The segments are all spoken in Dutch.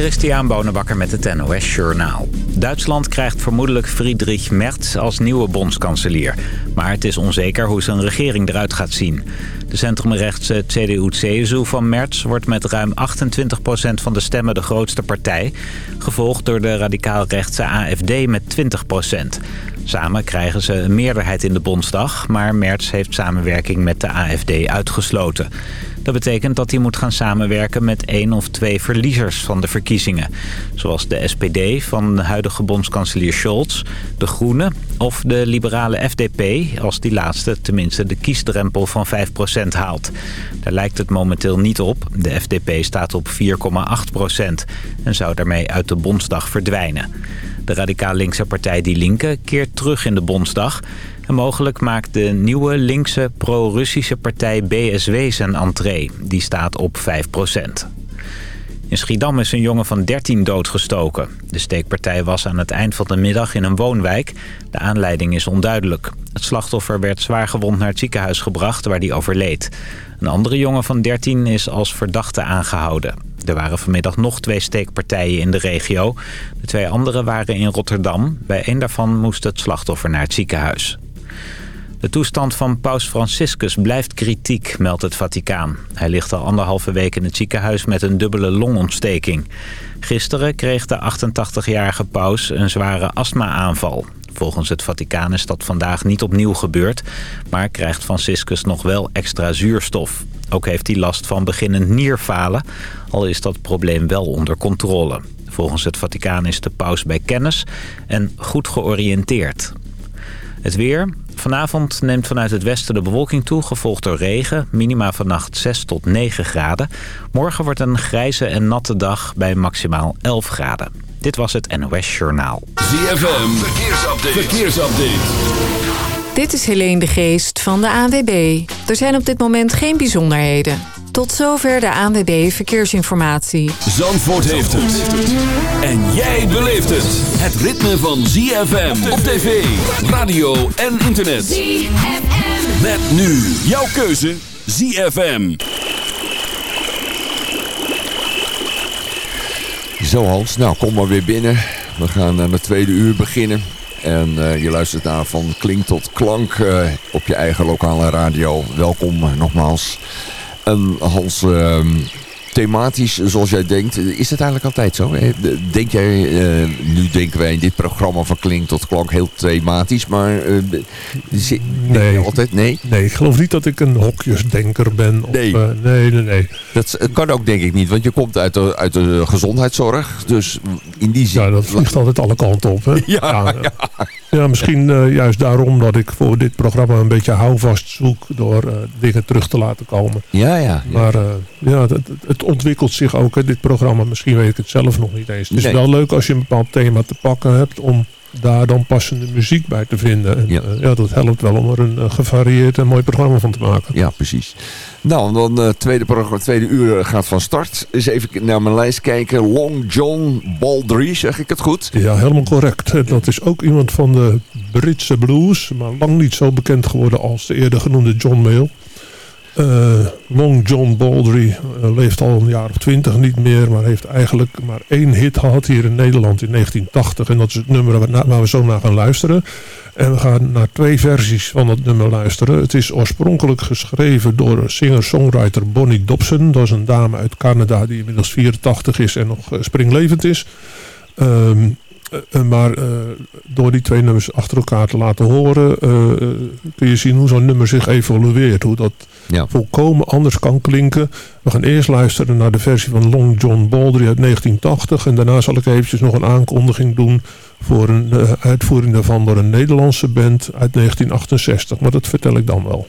Christian Bonenbakker met het NOS Journaal. Duitsland krijgt vermoedelijk Friedrich Merz als nieuwe bondskanselier. Maar het is onzeker hoe zijn regering eruit gaat zien. De centrumrechtse CDU-CSU van Merz wordt met ruim 28% van de stemmen de grootste partij. Gevolgd door de radicaal-rechtse AFD met 20%. Samen krijgen ze een meerderheid in de Bondsdag, maar Merz heeft samenwerking met de AFD uitgesloten. Dat betekent dat hij moet gaan samenwerken met één of twee verliezers van de verkiezingen. Zoals de SPD van de huidige bondskanselier Scholz, de Groenen of de liberale FDP... als die laatste tenminste de kiesdrempel van 5% haalt. Daar lijkt het momenteel niet op. De FDP staat op 4,8% en zou daarmee uit de Bondsdag verdwijnen. De radicaal linkse partij Die Linke keert terug in de Bondsdag... Mogelijk maakt de nieuwe linkse pro-Russische partij BSW zijn entree. Die staat op 5% In Schiedam is een jongen van 13 doodgestoken. De steekpartij was aan het eind van de middag in een woonwijk. De aanleiding is onduidelijk. Het slachtoffer werd zwaar gewond naar het ziekenhuis gebracht waar hij overleed. Een andere jongen van 13 is als verdachte aangehouden. Er waren vanmiddag nog twee steekpartijen in de regio. De twee andere waren in Rotterdam. Bij één daarvan moest het slachtoffer naar het ziekenhuis. De toestand van paus Franciscus blijft kritiek, meldt het Vaticaan. Hij ligt al anderhalve week in het ziekenhuis met een dubbele longontsteking. Gisteren kreeg de 88-jarige paus een zware astma-aanval. Volgens het Vaticaan is dat vandaag niet opnieuw gebeurd... maar krijgt Franciscus nog wel extra zuurstof. Ook heeft hij last van beginnend nierfalen, al is dat probleem wel onder controle. Volgens het Vaticaan is de paus bij kennis en goed georiënteerd. Het weer. Vanavond neemt vanuit het westen de bewolking toe, gevolgd door regen. Minima vannacht 6 tot 9 graden. Morgen wordt een grijze en natte dag bij maximaal 11 graden. Dit was het NOS Journaal. ZFM, verkeersupdate. verkeersupdate. Dit is Helene de Geest van de ANWB. Er zijn op dit moment geen bijzonderheden. Tot zover de ANWB Verkeersinformatie. Zandvoort heeft het. En jij beleeft het. Het ritme van ZFM op tv, radio en internet. ZFM. Met nu jouw keuze ZFM. Zo Hans, nou kom maar weer binnen. We gaan aan het tweede uur beginnen. En uh, je luistert naar van klink tot klank uh, op je eigen lokale radio. Welkom nogmaals. En Hans, uh, thematisch zoals jij denkt, is het eigenlijk altijd zo? Denk jij, uh, nu denken wij in dit programma van klink tot klank heel thematisch, maar uh, nee. altijd nee? Nee, ik geloof niet dat ik een hokjesdenker ben. Of, nee. Nee, nee, nee. Dat kan ook denk ik niet, want je komt uit de, uit de gezondheidszorg, dus in die zin... Ja, dat vliegt altijd alle kanten op. Hè? Ja, ja, ja. Ja misschien juist daarom dat ik voor dit programma een beetje houvast zoek door dingen terug te laten komen. Ja, ja. ja. Maar ja, het, het ontwikkelt zich ook, hè, dit programma. Misschien weet ik het zelf nog niet eens. Het is Nee. wel leuk als je een bepaald thema te pakken hebt... om daar dan passende muziek bij te vinden. En, Ja. dat helpt wel om er een eh, gevarieerd en mooi programma van te maken. Ja, precies. Nou, dan uh, tweede, programma, tweede uur gaat van start. Eens even naar mijn lijst kijken. Long John Baldry, zeg ik het goed? Ja, helemaal correct. Dat is ook iemand van de Britse blues... maar lang niet zo bekend geworden als de eerder genoemde John Mayall. Uh, Long John Baldry uh, leeft al een jaar of twintig niet meer... maar heeft eigenlijk maar één hit gehad hier in Nederland in 1980. En dat is het nummer waar, we zo naar gaan luisteren. En we gaan naar twee versies van dat nummer luisteren. Het is oorspronkelijk geschreven door singer-songwriter Bonnie Dobson. Dat is een dame uit Canada die inmiddels 84 is en nog uh, springlevend is. Um, uh, maar uh, door die twee nummers achter elkaar te laten horen... Uh, kun je zien hoe zo'n nummer zich evolueert. Hoe dat ja. volkomen anders kan klinken. We gaan eerst luisteren naar de versie van Long John Baldry uit 1980. En daarna zal ik eventjes nog een aankondiging doen... voor een uitvoering daarvan door een Nederlandse band uit 1968. Maar dat vertel ik dan wel.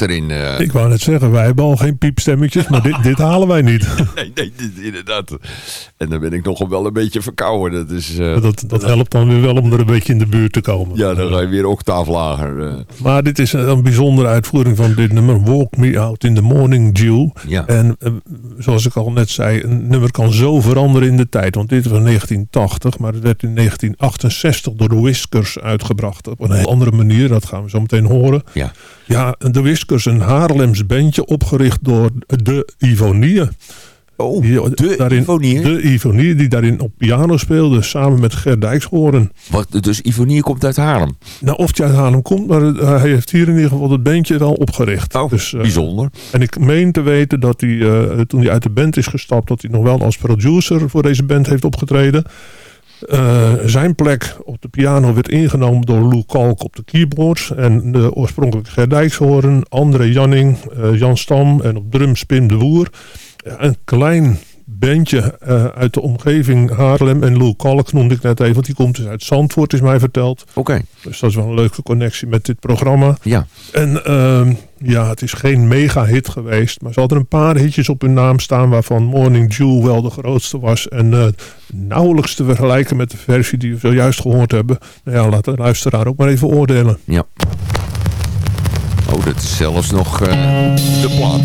Erin. Uh. Ik wou net zeggen, wij hebben al geen piepstemmetjes, maar dit, dit halen wij niet. nee, nee, inderdaad. En dan ben ik nog wel een beetje verkouden. Dat, is, uh, dat, dat helpt dan weer wel om er een beetje in de buurt te komen. Ja, dan ga je weer octaaf lager. Uh. Maar dit is een bijzondere uitvoering van dit nummer. Walk Me Out in the Morning Dew. Ja. En zoals ik al net zei, een nummer kan zo veranderen in de tijd. Want dit was 1980, maar het werd in 1968 door de Whiskers uitgebracht. Op een heel andere manier, dat gaan we zo meteen horen. Ja. Ja, de Whiskers, een Haarlems bandje opgericht door de Ivonieën. Oh, de daarin, Ivonieën? De Ivonieën die daarin op piano speelde, samen met Ger Dijkshoorn. Wat, dus Ivonieën komt uit Haarlem? Nou, of hij uit Haarlem komt, maar uh, hij heeft hier in ieder geval het bandje wel opgericht. Oh, dus, uh, bijzonder. En ik meen te weten dat hij, uh, toen hij uit de band is gestapt, dat hij nog wel als producer voor deze band heeft opgetreden. Uh, zijn plek op de piano werd ingenomen door Lou Kalk op de keyboards. En de oorspronkelijke Ger Dijkshoorn, André Janning, uh, Jan Stam en op drums Pim de Woer. Ja, een klein bandje uh, uit de omgeving Haarlem. En Lou Kalk noemde ik net even, want die komt dus uit Zandvoort, is mij verteld. Oké. Okay. Dus dat is wel een leuke connectie met dit programma. Ja. En ja, het is geen mega hit geweest. Maar ze hadden een paar hitjes op hun naam staan... waarvan Morning Dew wel de grootste was. En uh, nauwelijks te vergelijken met de versie die we zojuist gehoord hebben. Nou ja, laat de luisteraar ook maar even oordelen. Ja. Oh, dat is zelfs nog uh, de plaat.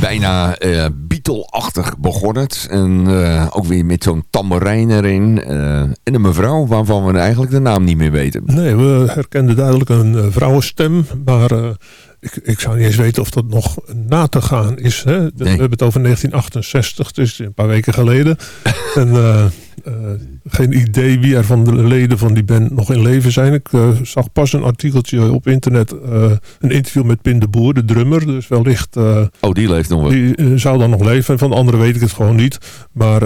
Bijna uh, Beatle-achtig begon het. En uh, ook weer met zo'n tamboerijn erin. Uh, en een mevrouw waarvan we eigenlijk de naam niet meer weten. Nee, we herkenden duidelijk een vrouwenstem. Maar ik, ik zou niet eens weten of dat nog na te gaan is. Hè? We hebben het over 1968, het is een paar weken geleden. en geen idee wie er van de leden van die band nog in leven zijn. Ik uh, zag pas een artikeltje op internet, een interview met Pin de Boer, de drummer. Dus wellicht... oh, die leeft nog wel. Die zou dan nog leven. En van de anderen weet ik het gewoon niet. Maar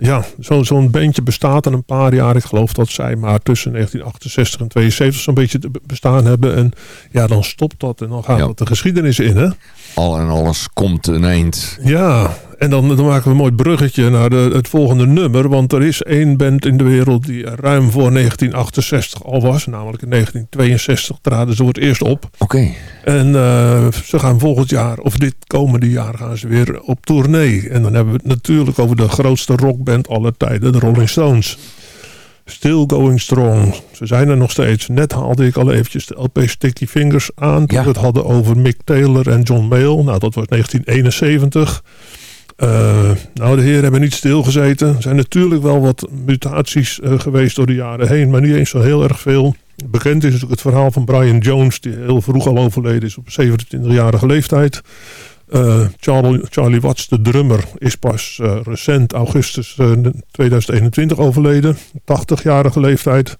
ja, zo'n zo bandje bestaat al een paar jaar. Ik geloof dat zij maar tussen 1968 en 72 zo'n beetje bestaan hebben. En ja, dan stopt dat en dan gaat ja. de geschiedenis in, hè? Al en alles komt een eind. Ja, en dan, dan maken we een mooi bruggetje naar de, het volgende nummer. Want er is één band in de wereld die ruim voor 1968 al was. Namelijk in 1962 traden ze voor het eerst op. Oké. En uh, ze gaan volgend jaar, of dit komende jaar, gaan ze weer op tournee. En dan hebben we het natuurlijk over de grootste rockband aller tijden, de Rolling Stones. Still going strong. Ze zijn er nog steeds. Net haalde ik al eventjes de LP Sticky Fingers aan. Toen we het hadden over Mick Taylor en John Mayall. Nou, dat was 1971. Uh, nou, de heren hebben niet stilgezeten. Er zijn natuurlijk wel wat mutaties uh, geweest door de jaren heen, maar niet eens zo heel erg veel. Bekend is natuurlijk het verhaal van Brian Jones, die heel vroeg al overleden is op 27-jarige leeftijd. Uh, Charlie, Charlie Watts, de drummer, is pas recent, augustus 2021 overleden. 80-jarige leeftijd.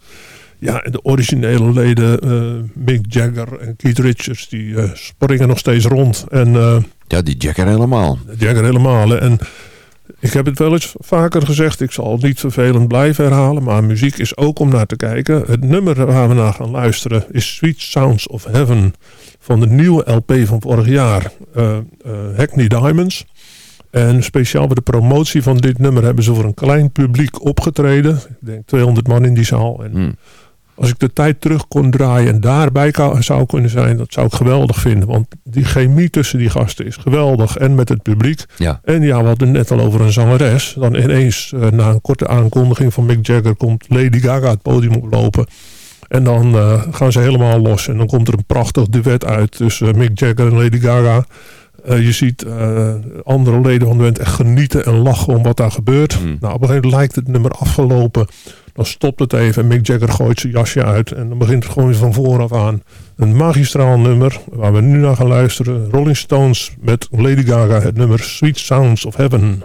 Ja, en de originele leden, Mick Jagger en Keith Richards, die springen nog steeds rond. En ja, die Jagger helemaal. Jagger helemaal. Hè. En ik heb het wel eens vaker gezegd. Ik zal het niet vervelend blijven herhalen. Maar muziek is ook om naar te kijken. Het nummer waar we naar gaan luisteren is Sweet Sounds of Heaven. Van de nieuwe LP van vorig jaar. Uh, uh, Hackney Diamonds. En speciaal bij de promotie van dit nummer hebben ze voor een klein publiek opgetreden. Ik denk 200 man in die zaal. En hmm. Als ik de tijd terug kon draaien en daarbij zou kunnen zijn, dat zou ik geweldig vinden. Want die chemie tussen die gasten is geweldig. En met het publiek. Ja. En ja, we hadden net al over een zangeres. Dan ineens, uh, na een korte aankondiging van Mick Jagger, komt Lady Gaga het podium oplopen. En dan uh, gaan ze helemaal los. En dan komt er een prachtig duet uit tussen Mick Jagger en Lady Gaga. Uh, je ziet andere leden van de band echt genieten en lachen om wat daar gebeurt. Mm. Nou, op een gegeven moment lijkt het nummer afgelopen. Dan stopt het even en Mick Jagger gooit zijn jasje uit. En dan begint het gewoon weer van vooraf aan. Een magistraal nummer waar we nu naar gaan luisteren. Rolling Stones met Lady Gaga. Het nummer Sweet Sounds of Heaven.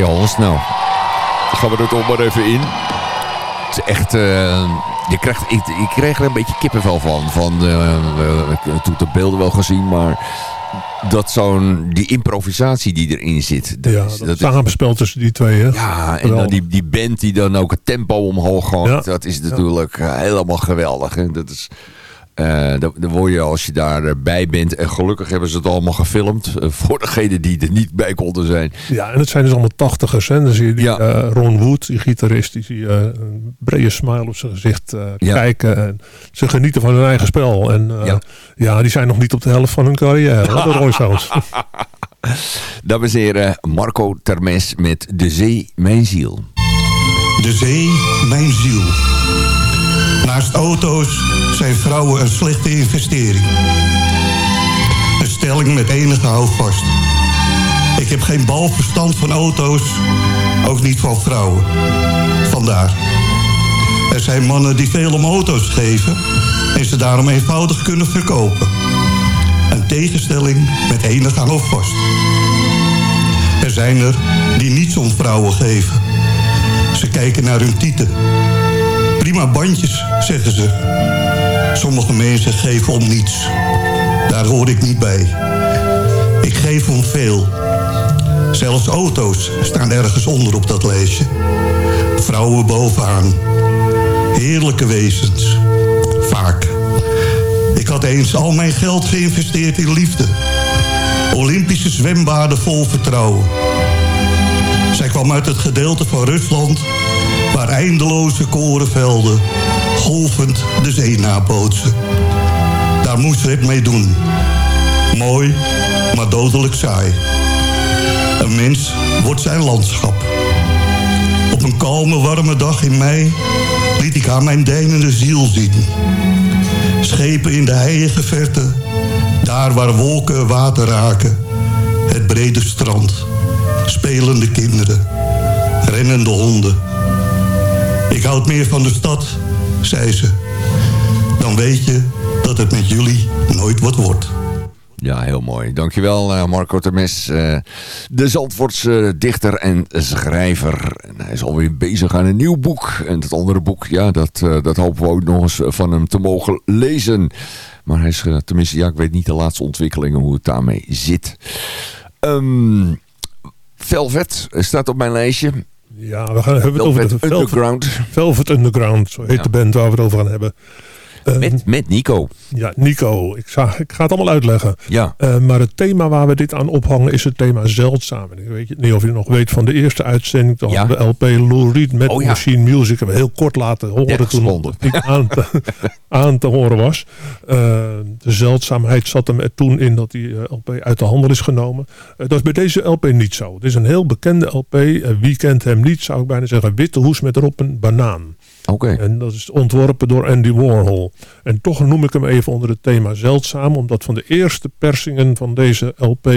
Nou. Dan gaan we er toch maar even in. Het is echt... eh, je krijgt, ik, ik kreeg er een beetje kippenvel van. van eh, eh, ik heb toen de beelden wel gezien, maar... Dat zo'n... Die improvisatie die erin zit. Dat Ja, is- dat is- samenspel tussen die twee. Hè? ja, en dan die, die band die dan ook het tempo omhoog gooit. Ja. Dat is natuurlijk helemaal geweldig. Hè? Dat is, eh, dan, word je als je daarbij bent. En gelukkig hebben ze het allemaal gefilmd. eh, voor degenen die er niet bij konden zijn. Ja, en het zijn dus allemaal tachtigers. Hè? Dan zie je die, Ja. eh, Ron Wood, die gitarist, die zie je eh, een brede smile op zijn gezicht eh, Ja. kijken. En ze genieten van hun eigen spel. En eh, Ja. ja. die zijn nog niet op de helft van hun carrière, de Roy Sounds. Dames en heren, Marco Termes met De Zee, Mijn Ziel. De zee, mijn ziel. Naast auto's zijn vrouwen een slechte investering. Een stelling met enige houvast. Ik heb geen balverstand van auto's, ook niet van vrouwen. Vandaar. Er zijn mannen die veel om auto's geven en ze daarom eenvoudig kunnen verkopen. Een tegenstelling met enige houvast. Er zijn er die niets om vrouwen geven. Ze kijken naar hun tieten. Prima bandjes, zeggen ze. Sommige mensen geven om niets. Daar hoor ik niet bij. Ik geef om veel. Zelfs auto's staan ergens onder op dat lijstje. Vrouwen bovenaan. Heerlijke wezens. Vaak. Ik had eens al mijn geld geïnvesteerd in liefde. Olympische zwembaden vol vertrouwen. Zij kwam uit het gedeelte van Rusland... waar eindeloze korenvelden golvend de zee nabootsen. Daar moest het mee doen. Mooi, maar dodelijk saai. Een mens wordt zijn landschap. Op een kalme, warme dag in mei... liet ik haar mijn deinende ziel zien. Schepen in de heilige verte... daar waar wolken water raken... het brede strand... spelende kinderen... rennende honden... Ik houd meer van de stad, zei ze. Dan weet je dat het met jullie nooit wat wordt. Ja, heel mooi. Dankjewel eh, Marco Termes. eh, de Zandvoortse dichter en schrijver. Hij is alweer bezig aan een nieuw boek. En dat andere boek, ja, dat, eh, dat hopen we ook nog eens van hem te mogen lezen. Maar hij is, tenminste, ja, ik weet niet de laatste ontwikkelingen hoe het daarmee zit. Ehm Velvet staat op mijn lijstje. Ja, we gaan hebben het over de Velvet, Underground. Velvet Underground. Zo heet Ja. de band waar we het over gaan hebben. Eh, Met, met Nico. Ja, Nico. Ik, ga, ik ga het allemaal uitleggen. Ja. Eh, maar het thema waar we dit aan ophangen is het thema zeldzaam. Ik weet niet of je nog weet van de eerste uitzending. Dan Ja. de LP Lou Reed met Oh ja. Machine Music. Hebben we heel kort laten horen 30 toen het niet aan te, aan te horen was. Eh, de zeldzaamheid zat hem er toen in dat die eh, LP uit de handel is genomen. Eh, dat is bij deze LP niet zo. Het is een heel bekende LP. Eh, wie kent hem niet zou ik bijna zeggen. Witte hoes met erop een banaan. En dat is ontworpen door Andy Warhol. En toch noem ik hem even onder het thema zeldzaam. Omdat van de eerste persingen van deze LP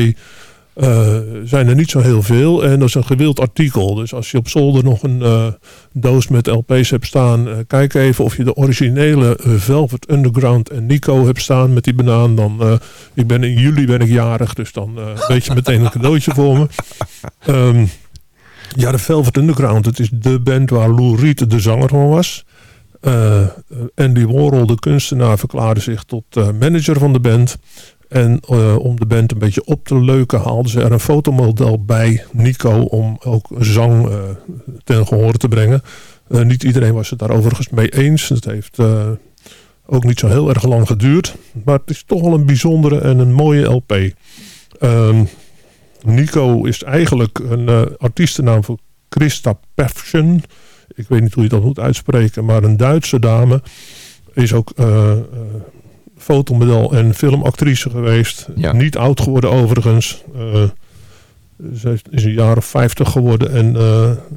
eh, zijn er niet zo heel veel. En dat is een gewild artikel. Dus als je op zolder nog een eh, doos met LP's hebt staan. eh, kijk even of je de originele Velvet Underground en Nico hebt staan met die banaan. Dan, ik ben in juli ben ik jarig. Dus dan weet je meteen een cadeautje voor me. Ehm, ja, de Velvet Underground. Het is de band waar Lou Reed de zanger van was. Eh, Andy Warhol, de kunstenaar, verklaarde zich tot eh, manager van de band. En eh, om de band een beetje op te leuken haalden ze er een fotomodel bij, Nico, om ook zang ten gehore te brengen. Niet iedereen was het daar overigens mee eens. Het heeft ook niet zo heel erg lang geduurd. Maar het is toch wel een bijzondere en een mooie LP. Ehm, Nico is eigenlijk een eh, artiestennaam voor Christa Pefchen. Ik weet niet hoe je dat moet uitspreken, maar een Duitse dame. Is ook eh, eh, fotomodel en filmactrice geweest. Ja. Niet oud geworden overigens. Ze is een jaar of 50 geworden en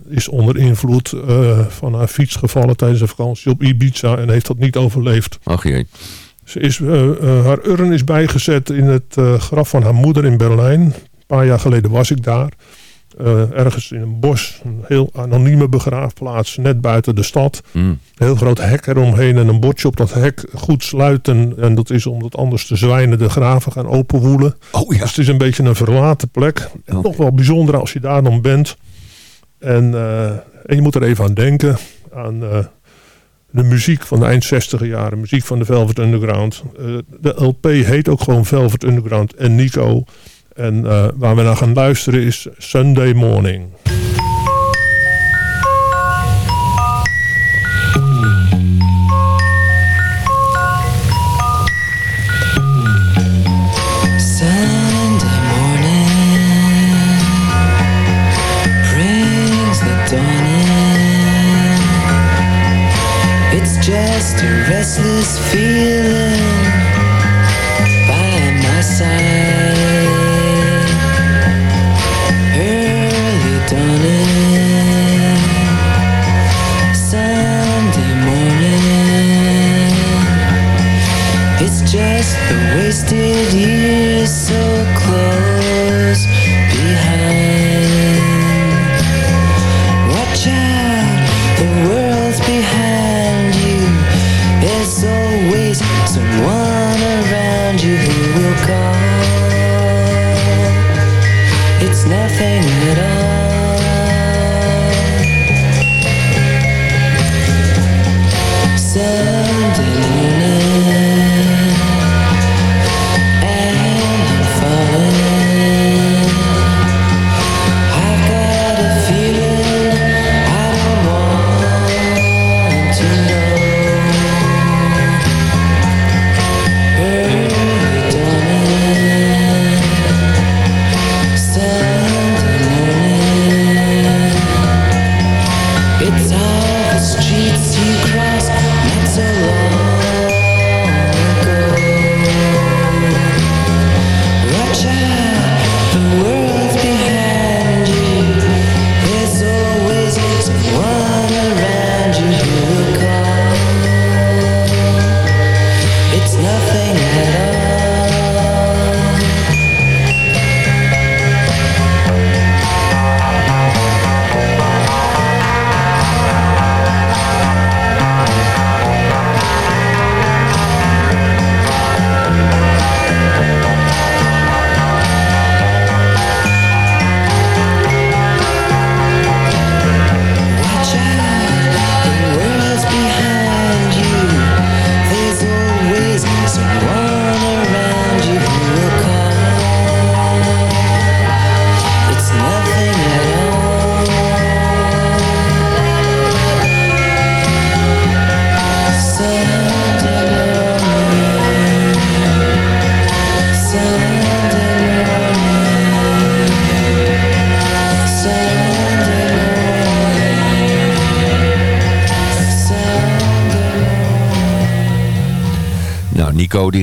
is onder invloed van haar fiets gevallen tijdens een vakantie op Ibiza en heeft dat niet overleefd. Ach jee. Ze is, haar urn is bijgezet in het graf van haar moeder in Berlijn. Een paar jaar geleden was ik daar. Eh, ergens in een bos, een heel anonieme begraafplaats, net buiten de stad. Mm. Heel groot hek eromheen en een bordje op dat hek goed sluiten. En dat is omdat anders de zwijnen de graven gaan openwoelen. Oh ja. Dus het is een beetje een verlaten plek. En toch wel bijzonder als je daar dan bent. En, eh, en je moet er even aan denken. Aan eh, de muziek van de eind 60 jaren. Muziek van de Velvet Underground. De LP heet ook gewoon Velvet Underground en Nico. En eh, waar we naar gaan luisteren is Sunday Morning. Sunday morning wasted years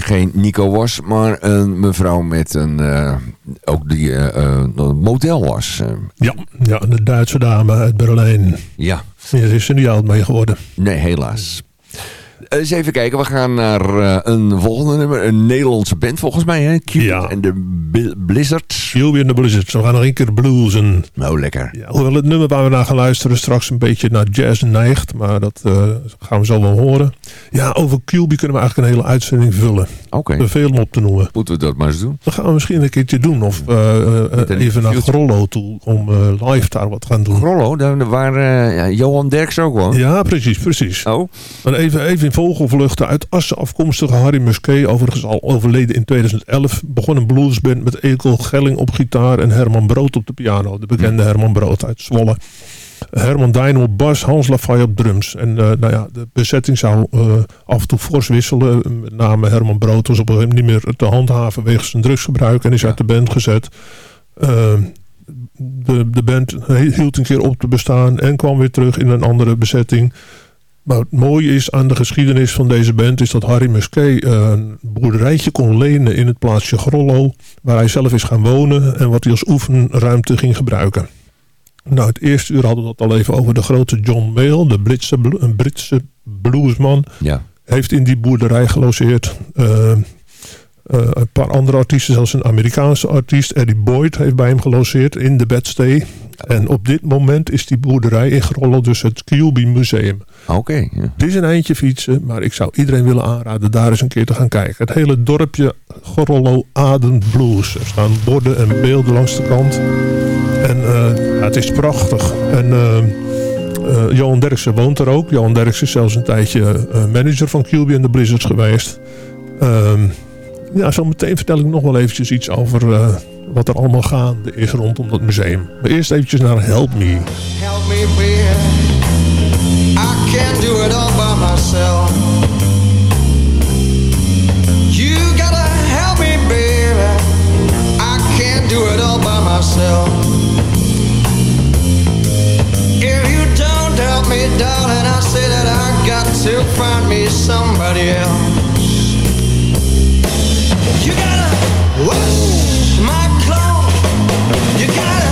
geen Nico was, maar een mevrouw met een, eh, ook die een model was. Ja, ja, de Duitse dame uit Berlijn. ja, is ze niet oud mee geworden. nee, helaas. Eens even kijken, we gaan naar een volgende nummer. Een Nederlandse band volgens mij, hè? Cupid Ja. en de Blizzards. Julie en de Blizzards. We gaan nog een keer bluesen. Nou, lekker. Ja, hoewel het nummer waar we naar gaan luisteren straks een beetje naar jazz neigt. Maar dat gaan we zo wel horen. Ja, over QB kunnen we eigenlijk een hele uitzending vullen. Oké, Er veel om op te noemen. moeten we dat maar eens doen. Dat gaan we misschien een keertje doen. Of eh, eh, een even naar. Grollo toe om eh, live daar wat gaan doen. Rollo, daar waar eh, ja, Johan Derks ook woont. Ja, precies, precies. Oh, Maar even, even in vogelvluchten uit Assen afkomstige Harry Musquet, overigens al overleden in 2011, begon een bluesband met Ekel Gelling op gitaar en Herman Brood op de piano. De bekende Herman Brood uit Zwolle. Herman Dijn op bas, Hans Lafay op drums. En eh, nou ja, de bezetting zou eh, af en toe fors wisselen. Met name Herman Brood was op een gegeven moment niet meer te handhaven wegens zijn drugsgebruik en is uit de band gezet. Eh, de, de band hield een keer op te bestaan en kwam weer terug in een andere bezetting. Maar het mooie is aan de geschiedenis van deze band is dat Harry Musquet eh, een boerderijtje kon lenen in het plaatsje Grollo, waar hij zelf is gaan wonen en wat hij als oefenruimte ging gebruiken. Nou, het eerste uur hadden we het al even over de grote John Mayall, de Britse, een Britse bluesman. ja. Heeft in die boerderij gelogeerd. Eh, eh, een paar andere artiesten, zelfs een Amerikaanse artiest, Eddie Boyd, heeft bij hem gelogeerd in de bedstee. En op dit moment is die boerderij in Grollo dus het QB Museum. Oké. ja. Het is een eindje fietsen, maar ik zou iedereen willen aanraden daar eens een keer te gaan kijken. Het hele dorpje Grollo ademt blues. Er staan borden en beelden langs de kant. En eh, het is prachtig. En eh, eh, Johan Derksen woont er ook. Johan Derksen is zelfs een tijdje manager van QB en de Blizzards geweest. Ehm, ja, zo meteen vertel ik nog wel eventjes iets over wat er allemaal gaande is rondom dat museum. Maar eerst eventjes naar Help Me. Help me. I can't do it all by myself. You gotta help me, baby. I can't do it all by myself. To find me somebody else. You gotta wash my clothes. You gotta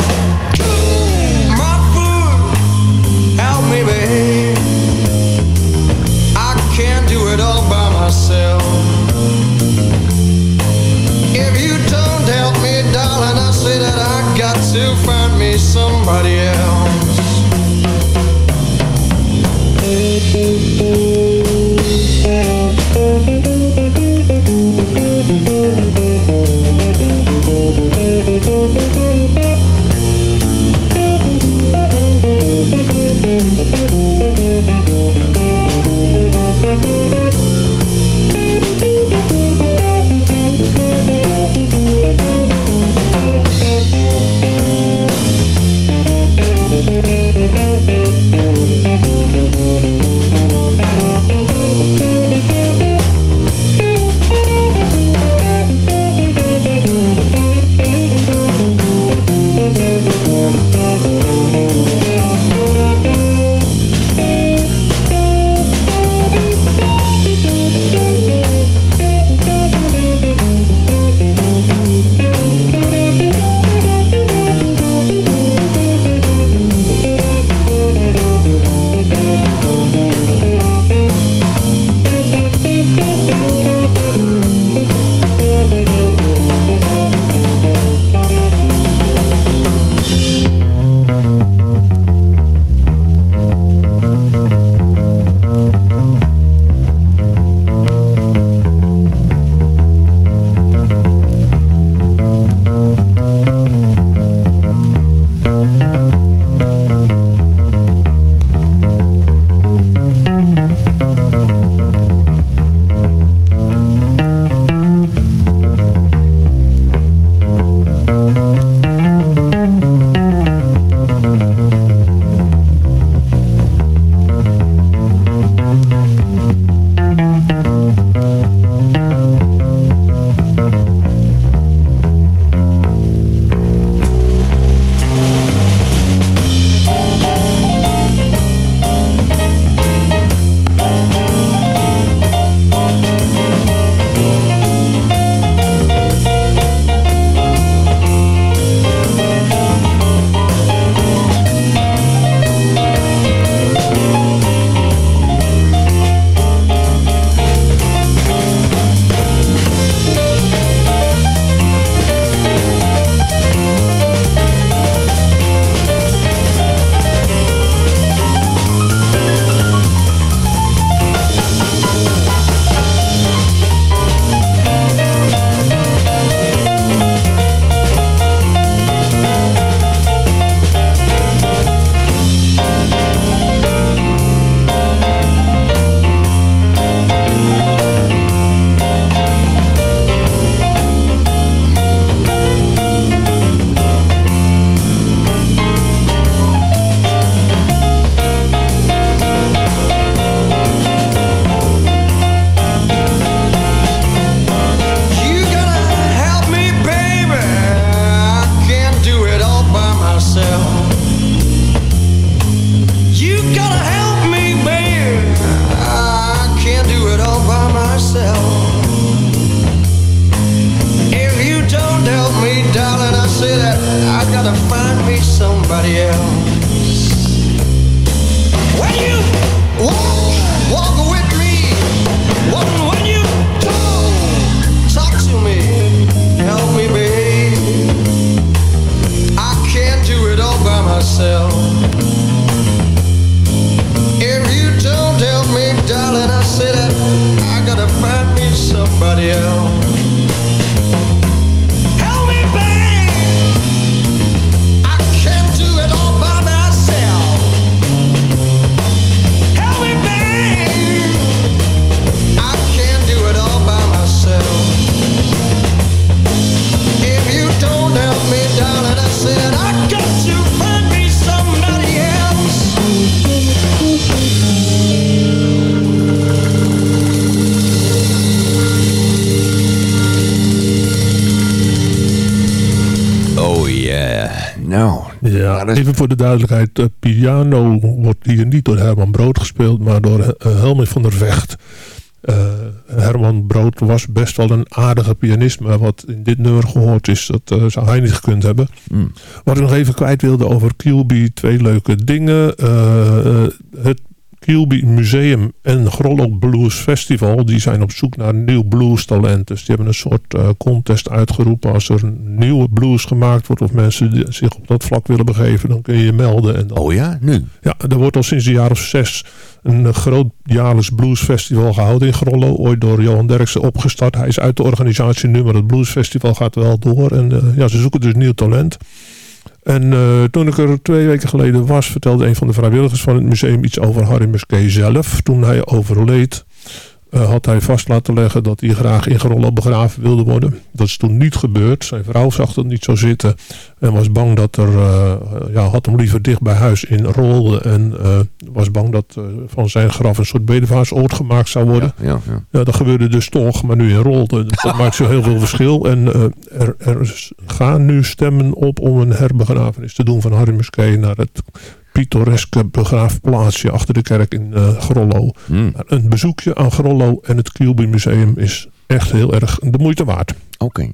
voor de duidelijkheid, de piano wordt hier niet door Herman Brood gespeeld, maar door eh, Helmut van der Vecht. Eh, Herman Brood was best wel een aardige pianist, maar wat in dit nummer gehoord is, dat eh, zou hij niet gekund hebben. Hmm. Wat ik nog even kwijt wilde over QB, twee leuke dingen. Het QB Museum en Grollo Blues Festival, die zijn op zoek naar nieuw blues talent. Dus die hebben een soort eh, contest uitgeroepen. Als er een nieuwe blues gemaakt wordt of mensen zich op dat vlak willen begeven, dan kun je je melden. En dan, Oh ja, nu? ja, er wordt al sinds jaar of zes een eh, groot jaarlijks bluesfestival gehouden in Grollo. Ooit door Johan Derksen opgestart. Hij is uit de organisatie nu, maar het bluesfestival gaat wel door. En eh, ja, ze zoeken dus nieuw talent. En eh, toen ik er twee weken geleden was, vertelde een van de vrijwilligers van het museum iets over Harry Musquet zelf. Toen hij overleed, eh, had hij vast laten leggen dat hij graag in Grollo begraven wilde worden. Dat is toen niet gebeurd. Zijn vrouw zag dat niet zo zitten en was bang dat er, eh, ja, had hem liever dicht bij huis in Rolde en eh, was bang dat eh, van zijn graf een soort bedevaartsoord gemaakt zou worden. Ja, ja. Ja, dat gebeurde dus toch, maar nu in Rolde. Dat maakt zo heel veel verschil. En eh, er, er gaan nu stemmen op om een herbegrafenis te doen van Harry Musquet naar het pittoreske begraafplaatsje achter de kerk in eh, Grollo. Hmm. Een bezoekje aan Grollo en het Kilby Museum is echt heel erg de moeite waard. Oké.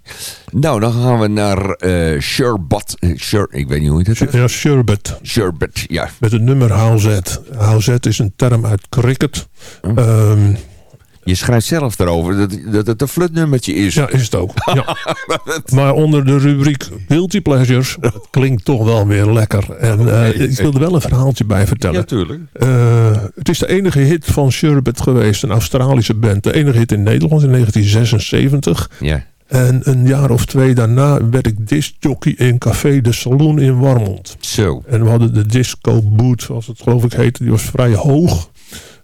Nou, dan gaan we naar eh Sherbet. eh, Sher, ik weet niet hoe het heet. Ja, sherbet. Sherbet, ja. Met het nummer Houzet. Houzet is een term uit cricket. Ehm, Je schrijft zelf erover dat, dat het een flutnummertje is. ja, is het ook. Ja. Maar onder de rubriek Guilty Pleasures, dat klinkt toch wel weer lekker. En eh, ik wil er wel een verhaaltje bij vertellen. tuurlijk. Eh, het is de enige hit van Sherbet geweest, een Australische band. De enige hit in Nederland in 1976. Ja. En een jaar of twee daarna werd ik discjockey in Café de Saloon in Warmond. Zo. En we hadden de disco boot, zoals het geloof ik heette. Die was vrij hoog.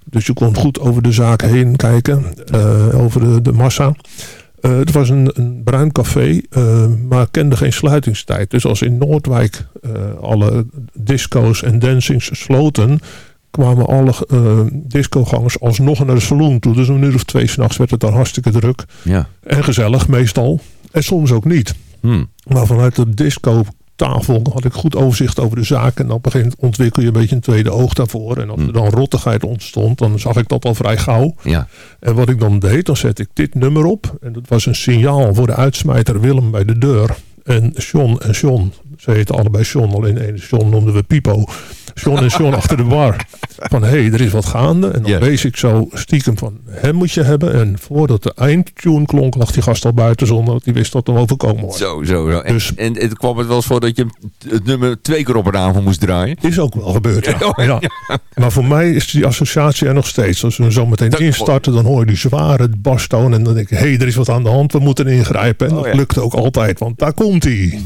Dus je kon goed over de zaak heen kijken. eh, over de, de massa. Eh, het was een, een bruin café, eh, maar kende geen sluitingstijd. Dus als in Noordwijk alle disco's en dancings sloten... kwamen alle eh discogangers alsnog naar de saloon toe. Dus om een uur of twee s'nachts werd het dan hartstikke druk. Ja. En gezellig meestal. En soms ook niet. Hmm. Maar vanuit de disco-tafel had ik goed overzicht over de zaak. En op een gegeven moment ontwikkel je een beetje een tweede oog daarvoor. En als er dan rottigheid ontstond, dan zag ik dat al vrij gauw. Ja. En wat ik dan deed, dan zet ik dit nummer op. En dat was een signaal voor de uitsmijter Willem bij de deur. En John en John, ze heten allebei John, alleen één John noemden we Pipo. John en John achter de bar. Van hé, hey, er is wat gaande. En dan wees ik zo stiekem van hem moet je hebben. En voordat de eindtune klonk, lag die gast al buiten zonder dat hij wist dat hem overkomen was. Zo, zo, zo. En, Dus- en het kwam het wel eens voor dat je het nummer twee keer op een avond moest draaien. Is ook wel gebeurd, ja. Oh, ja. Maar voor mij is die associatie er nog steeds. Als we zo meteen Dat- instarten, dan hoor je die zware bastoon. En dan denk ik, hé, hey, er is wat aan de hand. We moeten ingrijpen. En Oh, dat lukt ook altijd, want daar komt hij.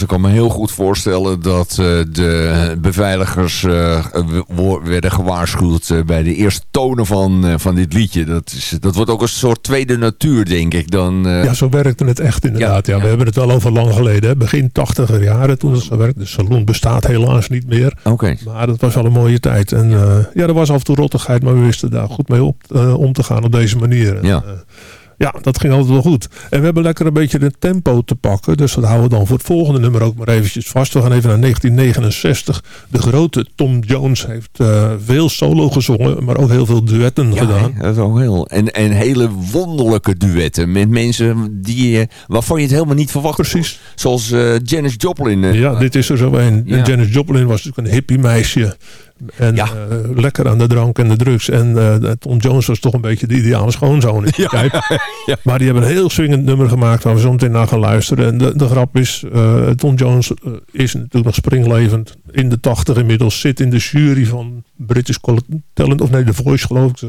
Ik kan me heel goed voorstellen dat eh, de beveiligers eh, werden gewaarschuwd eh, bij de eerste tonen van, van dit liedje. Dat, is, dat wordt ook een soort tweede natuur, denk ik. Dan, Ja, zo werkte het echt inderdaad. Ja, Ja, We hebben het wel over lang geleden. Hè. Begin tachtiger jaren toen het zo werkte. De salon bestaat helaas niet meer. Oké. Maar dat was wel een mooie tijd. En ja, er was af en toe rottigheid, maar we wisten daar goed mee op, om te gaan op deze manier. En, Ja. Ja, dat ging altijd wel goed. En we hebben lekker een beetje de tempo te pakken. Dus dat houden we dan voor het volgende nummer ook maar eventjes vast. We gaan even naar 1969. De grote Tom Jones heeft eh, veel solo gezongen, maar ook heel veel duetten Ja, gedaan. hè, dat is ook heel. En, en hele wonderlijke duetten met mensen die, eh, waarvan je het helemaal niet verwacht. Precies. Zoals eh, Janis Joplin. Ja, dit is er zo een. Ja. En Janis Joplin was natuurlijk een hippie meisje. En Ja. eh, lekker aan de drank en de drugs. En eh, Tom Jones was toch een beetje de ideale schoonzoon in die tijd. ja. Maar die hebben een heel swingend nummer gemaakt waar we zo meteen naar gaan luisteren. En de, de grap is, eh, Tom Jones is natuurlijk nog springlevend. In de tachtig inmiddels. Zit in de jury van British Talent. Of nee, The Voice geloof ik.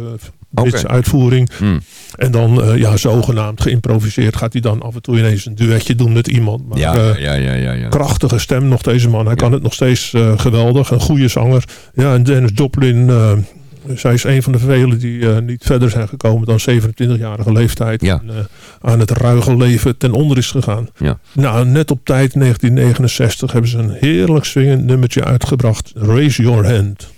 Britse uitvoering. Hmm. En dan eh, ja, zogenaamd geïmproviseerd gaat hij dan af en toe ineens een duetje doen met iemand. Maar, Ja, eh, ja, ja, ja, ja. krachtige stem nog deze man. Hij kan het nog steeds eh, geweldig. Een goede zanger. Ja, en Dennis Joplin. eh, zij is een van de velen die niet verder zijn gekomen dan 27-jarige leeftijd. Ja. En, aan het ruige leven ten onder is gegaan. Ja. Nou, net op tijd, 1969, hebben ze een heerlijk swingend nummertje uitgebracht. Raise Your Hand.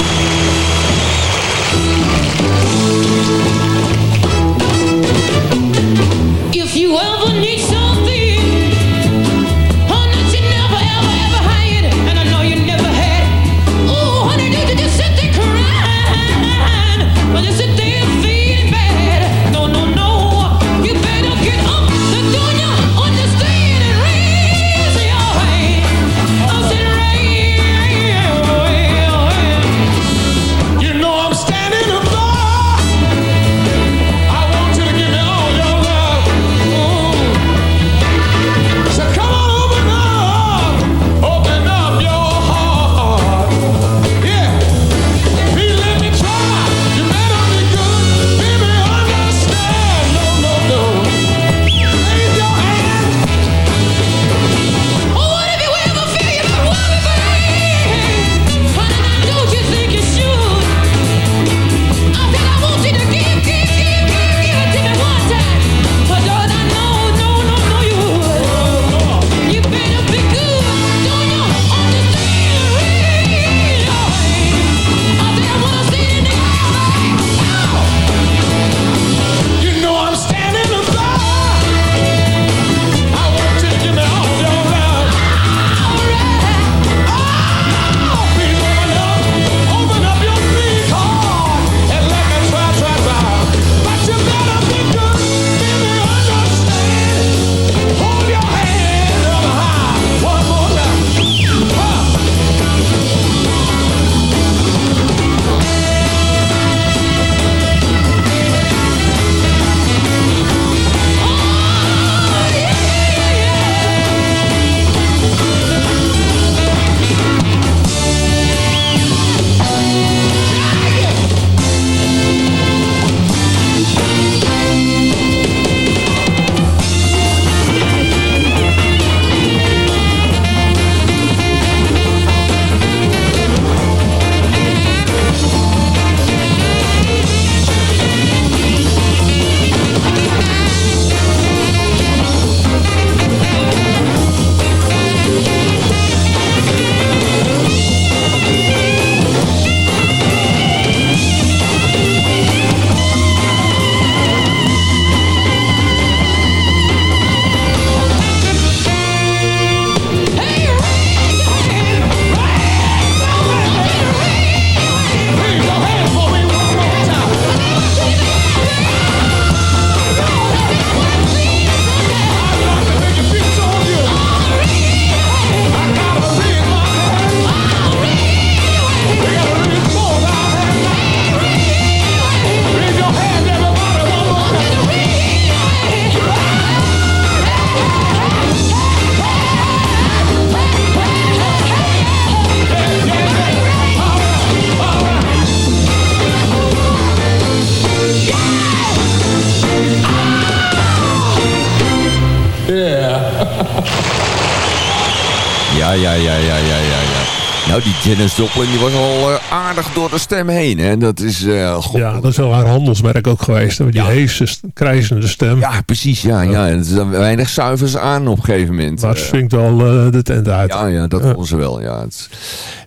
Janis Joplin die was al eh, aardig door de stem heen. Hè? Dat is... eh, god- Ja, dat is wel haar handelsmerk ook geweest. hè, Die Ja. heese, krijzende stem. Ja, precies. Ja, ja. En is dan weinig zuivers aan op een gegeven moment. maar Eh, ze swingt wel eh, de tent uit. Ja, ja, dat vonden ze wel. Ja. Het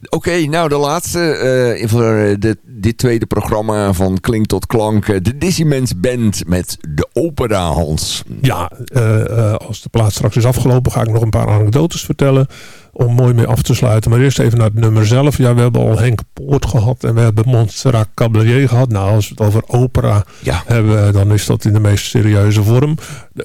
Oké, nou de laatste eh, voor eh, dit, dit tweede programma van Klink tot Klank. eh, De Dissimens Band met de opera Hans. Ja, eh, eh, als de plaat straks is afgelopen ga ik nog een paar anekdotes vertellen. Om mooi mee af te sluiten. Maar eerst even naar het nummer zelf. Ja, we hebben al Henk Poort gehad. En we hebben Montserrat Caballé gehad. Nou, als we het over opera Ja. hebben, dan is dat in de meest serieuze vorm.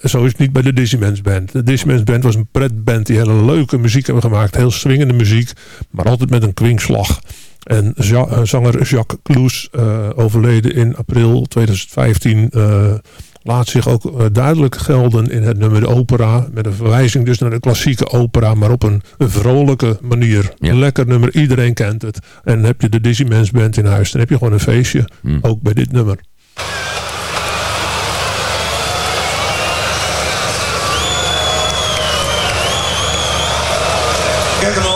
Zo is het niet bij de Dissimens Band. De Dissimens Band was een pretband die hele leuke muziek hebben gemaakt. Heel swingende muziek, maar altijd met een kwinkslag. En eh, zanger Jacques Cloes, eh, overleden in april 2015... eh, laat zich ook eh, duidelijk gelden in het nummer de opera. Met een verwijzing dus naar de klassieke opera, maar op een, een vrolijke manier. Ja. Een lekker nummer, iedereen kent het. En heb je de Dizzy Mans Band in huis, dan heb je gewoon een feestje. Hmm. Ook bij dit nummer. Kijk hem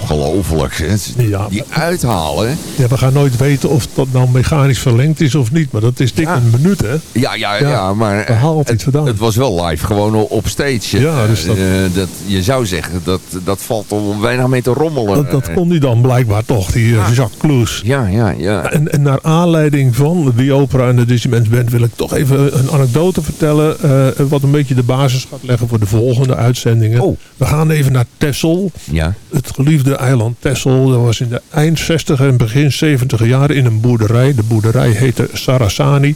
ongelooflijk. hè. Ja, Die uithalen. Ja, we gaan nooit weten of dat nou mechanisch verlengd is of niet. Maar dat is dik Ja. een minuut, hè? Ja, ja, ja, Ja, maar het het, was wel live, gewoon op stage. Ja, dus dat- Eh, dat, je zou zeggen, dat, dat valt om weinig mee te rommelen. Dat, dat kon hij dan blijkbaar toch, die eh, Jacques Kloes. Ja, ja, ja. En, en naar aanleiding van die opera en de Disneyland Band wil ik toch even een anekdote vertellen. eh, wat een beetje de basis gaat leggen voor de volgende uitzendingen. Oh. We gaan even naar Texel. Ja, Het geliefde eiland Texel. Dat was in de eind 60 en begin 70 jaren in een boerderij. De boerderij heette Sarasani.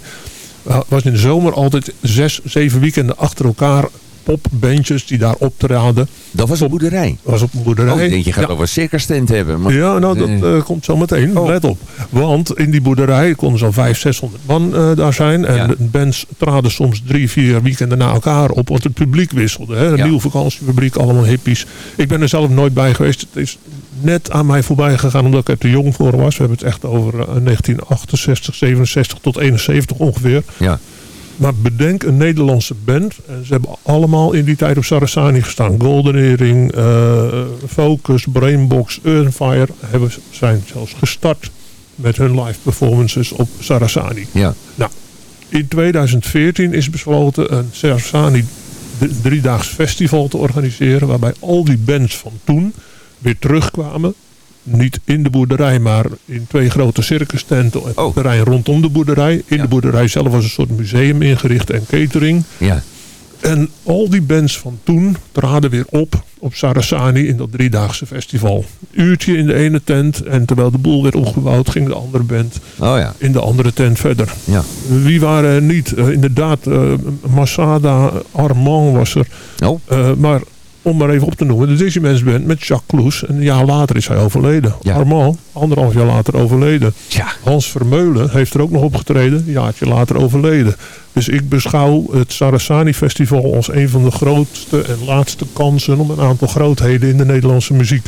Er was in de zomer altijd zes, zeven weekenden achter elkaar popbandjes die daar optraden. dat was een boerderij. Dat was op een boerderij. Oh, ik denk je gaat Ja. over een circus tent hebben. Maar, Ja, nou, dat Eh, komt zo meteen. Oh. Let op. Want in die boerderij konden zo'n 500, 600 man eh, daar zijn. En Ja. bands traden soms drie, vier weekenden na elkaar op. Want het publiek wisselde. Hè? Een Ja. nieuw vakantiefabriek, allemaal hippies. Ik ben er zelf nooit bij geweest. Het is net aan mij voorbij gegaan omdat ik er te jong voor was. We hebben het echt over eh, 1968, 67 tot 71 ongeveer. ja. Maar bedenk een Nederlandse band. En ze hebben allemaal in die tijd op Sarasani gestaan. Golden Earring, eh, Focus, Brainbox, Earthfire. Hebben, zijn zelfs gestart met hun live performances op Sarasani. ja. Nou, in 2014 is besloten een Sarasani driedaags festival te organiseren. Waarbij al die bands van toen weer terugkwamen. Niet in de boerderij, maar in twee grote circus tenten. En Oh. het terrein rondom de boerderij. In Ja. de boerderij zelf was een soort museum ingericht en catering. ja. En al die bands van toen traden weer op op Sarasani in dat driedaagse festival. Uurtje in de ene tent en terwijl de boel werd opgebouwd ging de andere band Oh ja. in de andere tent verder. Ja. Wie waren er niet? Eh, inderdaad, eh, Masada, Armand was er. Oh, Eh, maar om maar even op te noemen, de Disneymans Band met Jacques Kloes. En een jaar later is hij overleden. Ja. Armand, anderhalf jaar later overleden. tja. Hans Vermeulen heeft er ook nog opgetreden, een jaartje later overleden. Dus ik beschouw het Sarasani Festival als een van de grootste en laatste kansen om een aantal grootheden in de Nederlandse muziek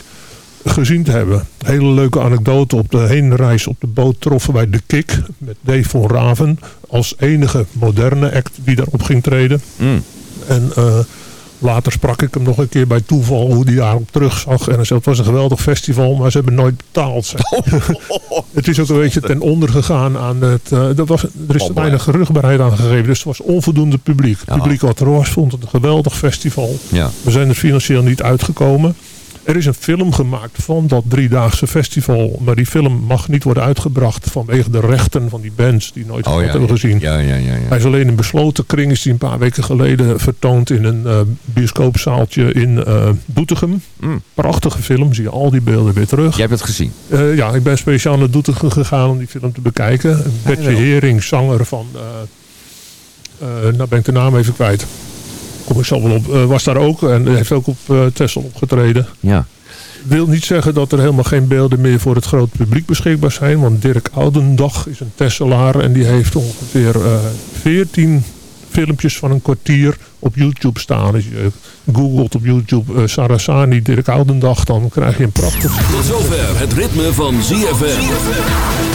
gezien te hebben. Hele leuke anekdote op de heenreis op de boot troffen wij De Kik met Dave von Raven als enige moderne act die daarop ging treden. Mm. En eh, later sprak ik hem nog een keer bij toeval hoe hij daarop terugzag. En hij zei, het was een geweldig festival, maar ze hebben nooit betaald. het is ook een beetje ten onder gegaan aan het... eh, dat was, er is te weinig rugbaarheid aan gegeven. Dus het was onvoldoende publiek. Het publiek wat er was vond het een geweldig festival. Ja. We zijn er financieel niet uitgekomen. Er is een film gemaakt van dat driedaagse festival. Maar die film mag niet worden uitgebracht vanwege de rechten van die bands die nooit Oh gehad ja. hebben gezien. Ja, ja, ja. Hij is alleen in besloten kring is die een paar weken geleden vertoond in een eh, bioscoopzaaltje in eh Doetinchem. Mm. Prachtige film, zie je al die beelden weer terug. Jij hebt het gezien. Eh, ja, ik ben speciaal naar Doetinchem gegaan om die film te bekijken. Betje wel. Hering, zanger van... eh eh, nou ben ik de naam even kwijt. Kom ik zo wel op. Eh, was daar ook en heeft ook op eh Texel opgetreden. Ja. Wil niet zeggen dat er helemaal geen beelden meer voor het grote publiek beschikbaar zijn. Want Dirk Oudendag is een Tesselaar en die heeft ongeveer eh 14 filmpjes van een kwartier op YouTube staan. Als je googelt op YouTube eh, Sarasani Dirk Oudendag, dan krijg je een prachtig Tot zover het ritme van ZFM.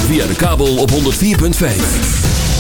Via de kabel op 104.5.